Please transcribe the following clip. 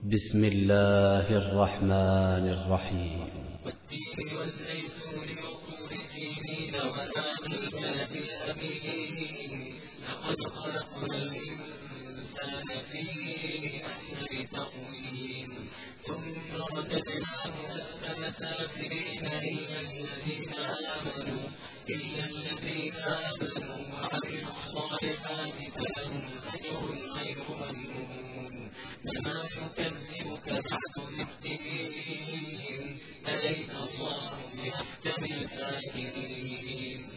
بسم الله الرحمن الرحيم. والتين والزيتون وطور سينين البلد الأمين. لقد خلقنا الإنسان في أحسن تقويم. ثم رددناه أسفل سافلين. إلا الذين آمنوا إلا الذين آمنوا وعملوا الصالحات فلهم أجر غير ممنون. يكذب ليس الله بأحكم الحاكمين